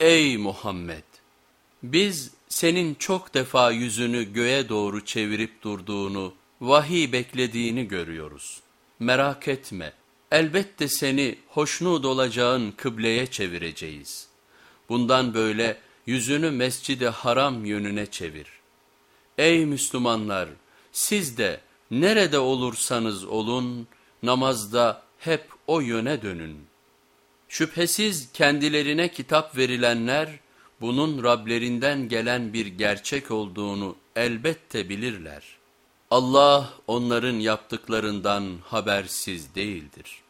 Ey Muhammed! Biz senin çok defa yüzünü göğe doğru çevirip durduğunu, vahiy beklediğini görüyoruz. Merak etme, elbette seni hoşnut olacağın kıbleye çevireceğiz. Bundan böyle yüzünü mescidi haram yönüne çevir. Ey Müslümanlar! Siz de nerede olursanız olun, namazda hep o yöne dönün. Şüphesiz kendilerine kitap verilenler, bunun Rablerinden gelen bir gerçek olduğunu elbette bilirler. Allah onların yaptıklarından habersiz değildir.''